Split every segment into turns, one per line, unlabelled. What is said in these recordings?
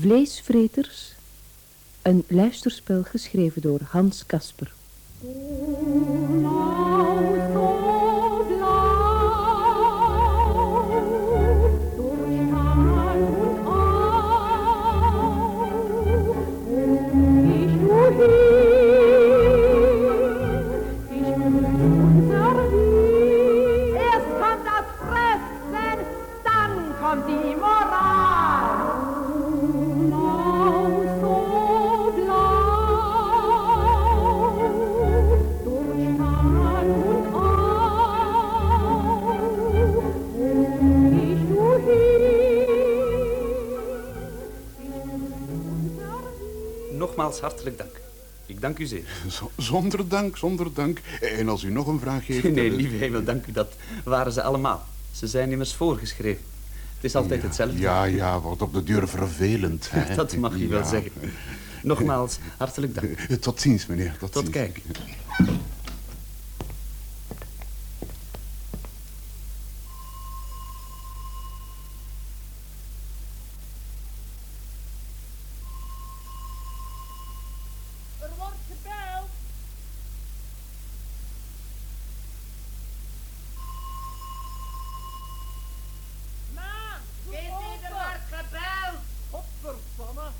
Vleesvreters. Een luisterspel geschreven door Hans Kasper.
Nogmaals hartelijk dank. Ik dank u zeer.
Zonder dank, zonder dank. En als u nog een vraag heeft...
Nee,
eh,
lieve hemel, dank u. Dat waren ze allemaal. Ze zijn immers voorgeschreven. Het is altijd hetzelfde.
Ja, ja, wordt op de deur vervelend. Hè?
Dat mag je wel zeggen. Nogmaals, hartelijk dank.
Tot ziens, meneer. Tot,
Tot
ziens.
kijk.
Er wordt gebeld. Ma, doe open. Er wordt gebeld. Godverdomme.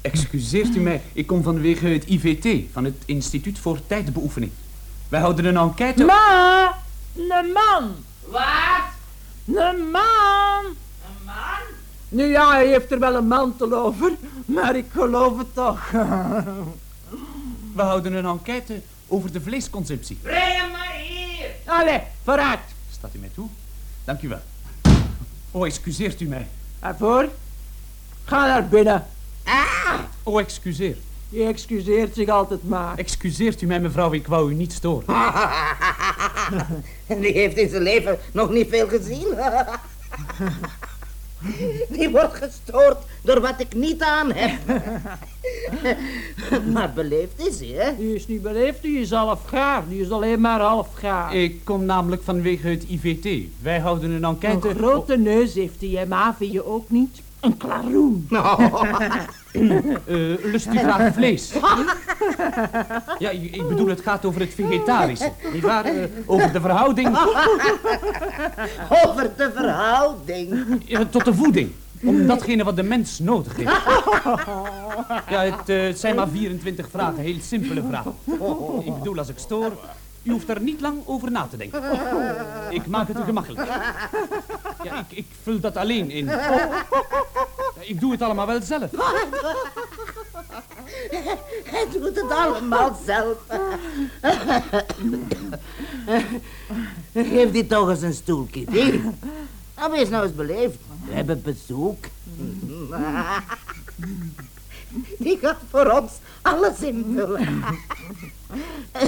Excuseert u mij, ik kom vanwege het IVT, van het Instituut voor Tijdbeoefening. Wij houden een enquête...
Ma, een man.
Wat?
Een man.
Een man?
Nu ja, hij heeft er wel een mantel over, maar ik geloof het toch.
We houden een enquête over de vleesconsumptie.
Breng hem maar hier.
Allee, vooruit.
Staat u mij toe? Dank u wel. Oh, excuseert u mij.
En voor? Ga naar binnen.
Oh, excuseer.
Je excuseert zich altijd maar.
Excuseert u mij, mevrouw, ik wou u niet storen.
Die heeft in zijn leven nog niet veel gezien. Die wordt gestoord door wat ik niet aan heb. Maar beleefd is hij, hè?
Die is niet beleefd, die is half gaar. Die is alleen maar half gaar.
Ik kom namelijk vanwege het IVT. Wij houden een
Een
enquête...
grote neus heeft hij, hè, ma, vind je ook niet? Een klaroen.
Eh, lust u graag vlees? Ja, ik bedoel, het gaat over het vegetarische. Niet waar? Eh, over de verhouding
Over de verhouding.
tot de voeding. Om datgene wat de mens nodig heeft. Ja, het, eh, het zijn maar 24 vragen, heel simpele vragen. Ik bedoel, als ik stoor, u hoeft er niet lang over na te denken. Ik maak het u gemakkelijk. Ja, ik, ik vul dat alleen in. Ik doe het allemaal wel zelf.
Hij doet het allemaal zelf. Geef die toch eens een stoel, Kitty. Nou, wees nou eens beleefd. We hebben bezoek. Die gaat voor ons alles invullen.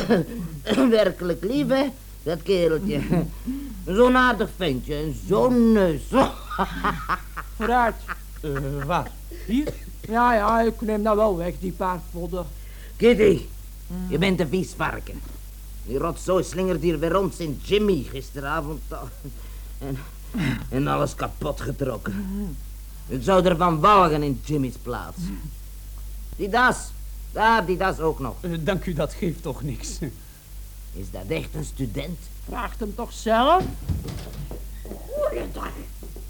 Werkelijk lief, hè, dat kereltje. Zo'n aardig ventje en zo'n neus.
Vooruit.
Eh, waar? Hier?
Ja, ja, ik neem dat wel weg, die paardvodden.
Kitty, je bent een vies varken. Die rotzooi slingert hier weer rond Sint Jimmy gisteravond. En, en alles kapot getrokken. Ik zou ervan walgen in Jimmy's plaats. Die das, daar, die das ook nog.
Eh, dank u, dat geeft toch niks.
Is dat echt een student?
Vraagt hem toch zelf?
Goeiedag.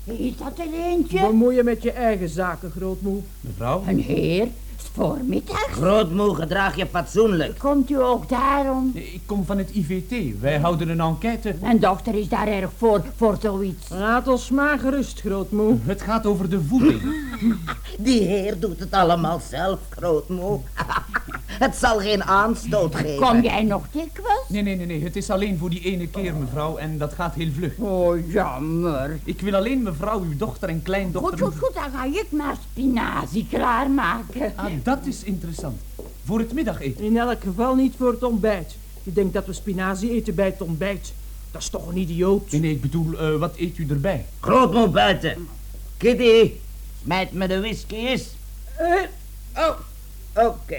Is dat er eentje?
Bemoei je met je eigen zaken, grootmoe.
Mevrouw?
Een heer? Voormiddag?
Grootmoe, gedraag je fatsoenlijk.
Komt u ook daarom?
Ik kom van het IVT. Wij houden een enquête.
En dochter is daar erg voor, voor zoiets.
Laat ons maar gerust, grootmoe.
Het gaat over de voeding.
Die heer doet het allemaal zelf, grootmoe. Het zal geen aanstoot geven.
Kom jij nog dikwijls?
Nee, nee, nee, nee. Het is alleen voor die ene keer, mevrouw. En dat gaat heel vlug.
Oh, jammer.
Ik wil alleen mevrouw, uw dochter en
Goed,
kleindochter...
goed, goed, dan ga ik maar spinazie klaarmaken.
Ah, dat is interessant. Voor het middageten.
In elk geval niet voor het ontbijt. Je denkt dat we spinazie eten bij het ontbijt. Dat is toch een idioot?
Nee, nee, ik bedoel, eh, wat eet u erbij?
Grootmoe buiten. Kitty, smijt me de whisky eens.
Eh,
Oh, oké.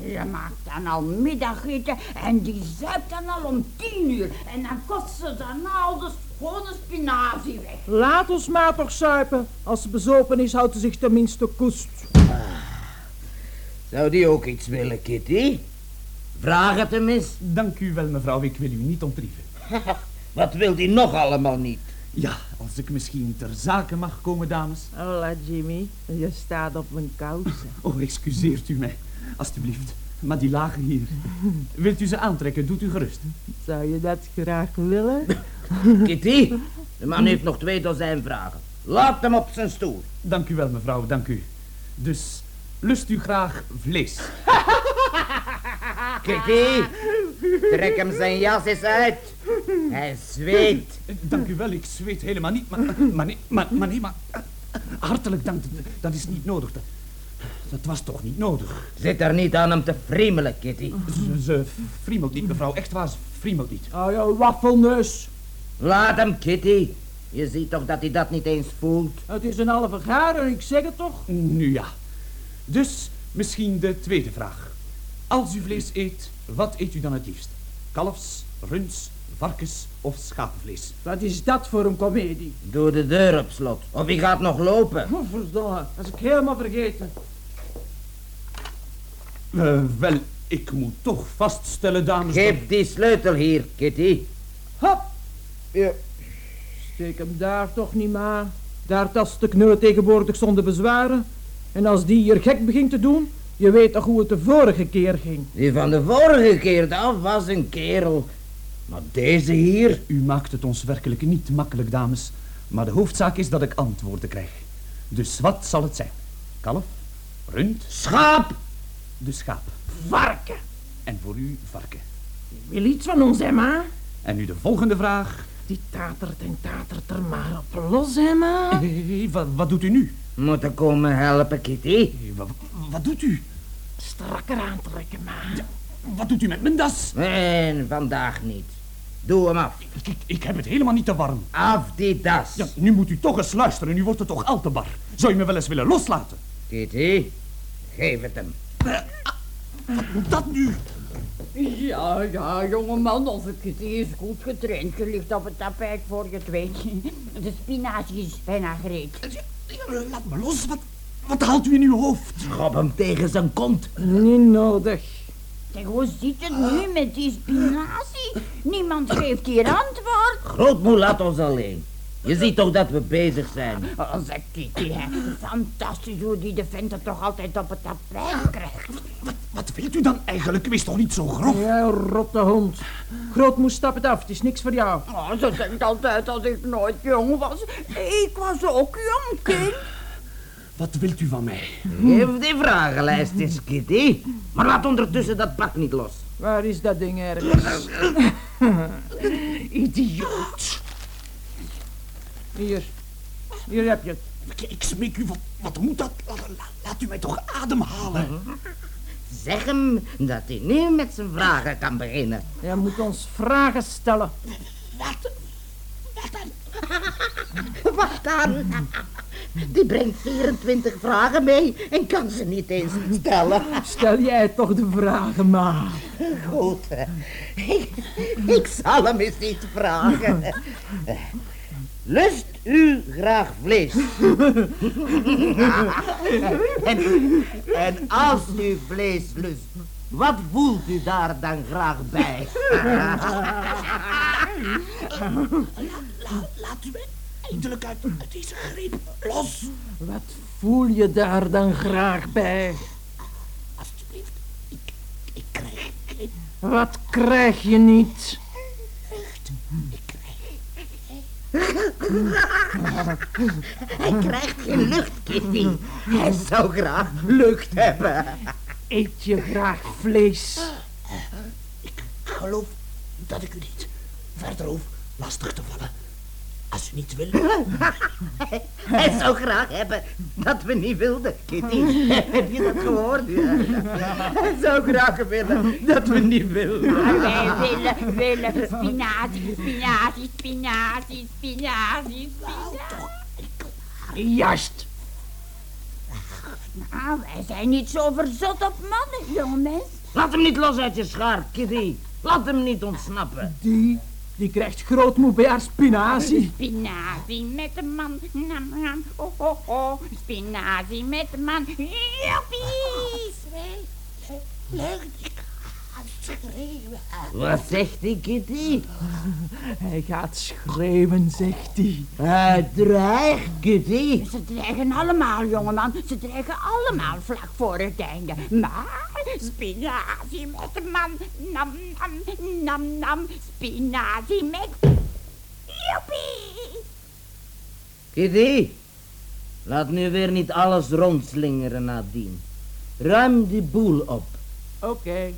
Je maakt dan al middageten en die zuipt dan al om tien uur. En dan kost ze dan al de schone spinazie weg.
Laat ons maar toch suipen. Als ze bezopen is, houdt ze zich tenminste koest.
Zou die ook iets willen, Kitty? Vraag het hem eens.
Dank u wel, mevrouw, ik wil u niet ontrieven.
Wat wil die nog allemaal niet?
Ja, als ik misschien ter zake mag komen, dames.
Hola, Jimmy. Je staat op mijn kousen.
Oh, excuseert u mij, alstublieft. Maar die lagen hier. Wilt u ze aantrekken, doet u gerust.
Zou je dat graag willen?
Kitty, de man heeft nog twee dozijn vragen. Laat hem op zijn stoel.
Dank u wel, mevrouw, dank u. Dus, lust u graag vlees?
Kitty, trek hem zijn jas eens uit. Hij zweet.
Dank u wel, ik zweet helemaal niet, maar, maar, nee, maar, maar nee, maar... eh, Hartelijk dank, dat, dat is niet nodig. Dat, was toch niet nodig?
Zit er niet aan hem te friemelen, Kitty.
Ze, ze friemelt niet, mevrouw, echt waar, ze friemelt niet.
Oh, je waffelneus.
Laat hem, Kitty. Je ziet toch dat hij dat niet eens voelt.
Het is een halve garen, ik zeg het toch?
Nu ja. Dus, misschien de tweede vraag. Als u vlees eet, wat eet u dan het liefst? Kalfs, runs, varkens of schapenvlees?
Wat is dat voor een komedie?
Doe de deur op slot. Of hij gaat nog lopen.
Oh, verdomme, dat is ik helemaal vergeten.
Eh, wel, ik moet toch vaststellen, dames...
Geef die sleutel hier, Kitty.
Hop! Ja. Steek hem daar toch niet maar. Daar tast de knul tegenwoordig zonder bezwaren. En als die hier gek begint te doen, je weet toch hoe het de vorige keer ging.
Die van de vorige keer, dat was een kerel. Maar deze hier...
U maakt het ons werkelijk niet makkelijk, dames. Maar de hoofdzaak is dat ik antwoorden krijg. Dus wat zal het zijn? Kalf, rund,
Schaap!
De schaap.
Varken!
En voor u varken.
Je wil iets van ons, Emma?
En nu de volgende vraag.
Die tatert en tatert er maar op los, Emma.
Hé, wat, wat doet u nu?
Moeten komen helpen, Kitty.
Hé, Wat, wat doet u?
Strakker aantrekken, maar.
Wat doet u met mijn das?
En vandaag niet. Doe hem af.
Ik, ik heb het helemaal niet te warm.
Af die das.
Ja, nu moet u toch eens luisteren. Nu wordt het toch al te bar. Zou je me wel eens willen loslaten?
Kitty, geef het hem.
Wat moet dat nu?
Ja, ja, jongeman, onze kitty is goed getraind. Je ligt op het tapijt voor je het weet. De spinazie is bijna gereed.
Laat me los. Wat, wat haalt u in uw hoofd?
Schop hem tegen zijn kont.
Niet nodig.
Zeg, hoe zit het nu met die spinazie? Niemand geeft hier antwoord.
Grootmoe, laat ons alleen. Je ziet toch dat we bezig zijn.
Oh, zeg Kitty, hè. Fantastisch hoe die de vent het toch altijd op het tapijt krijgt.
Wat, wat wilt u dan eigenlijk? Wees toch niet zo grof?
Ja, rotte hond. Grootmoes, stap het af. Het is niks voor jou.
Oh, ze denkt altijd dat ik nooit jong was. Ik was ook jong, kind.
Wat wilt u van mij?
Geef die vragenlijst eens, Kitty. Maar laat ondertussen dat pak niet los.
Waar is dat ding ergens?
Idioot.
Hier. Hier heb je het.
Ik, ik smeek u, wat, wat moet dat? Laat, laat- laat u mij toch ademhalen.
Zeg hem dat hij nu met zijn vragen kan beginnen.
Jij moet ons vragen stellen.
Wat dan? Die brengt 24 vragen mee en kan ze niet eens stellen.
Stel jij toch de vragen maar.
Goed, ik, ik zal hem eens iets vragen. Lust u graag vlees? en, en als u vlees lust, wat voelt u daar dan graag bij?
Laat u mij eindelijk uit, uit deze greep los.
Wat voel je daar dan graag bij?
Alsjeblieft, ik, ik krijg geen
Wat krijg je niet?
Hij krijgt geen lucht, Kitty. Hij zou graag lucht hebben.
Eet je graag vlees?
Ik geloof dat ik u niet verder hoef lastig te vallen. Als u niet wil.
Hij zou graag hebben dat we niet wilden, Kitty. Heb je dat gehoord? Hij zou graag willen dat we niet wilden.
Maar wij willen, willen spinazie, spinazie, spinazie, spinazie, spinazie.
Juist.
Nou, wij zijn niet zo verzot op mannen, jongens.
Laat hem niet los uit je schaar, Kitty. Laat hem niet ontsnappen.
Die, die krijgt grootmoe bij haar spinazie.
Spinazie met de man, nam nam, oh oh oh. Spinazie met de man, joepie.
Wat zegt die Kitty?
Hij gaat schreeuwen, zegt hij.
Hij dreigt, Kitty.
Ze dreigen allemaal, jongeman. Ze dreigen allemaal vlak voor het einde. Maar spinazie met man, nam nam, nam nam. Spinazie met... Joepie.
Kitty, laat nu weer niet alles rondslingeren nadien. Ruim die boel op.
Oké.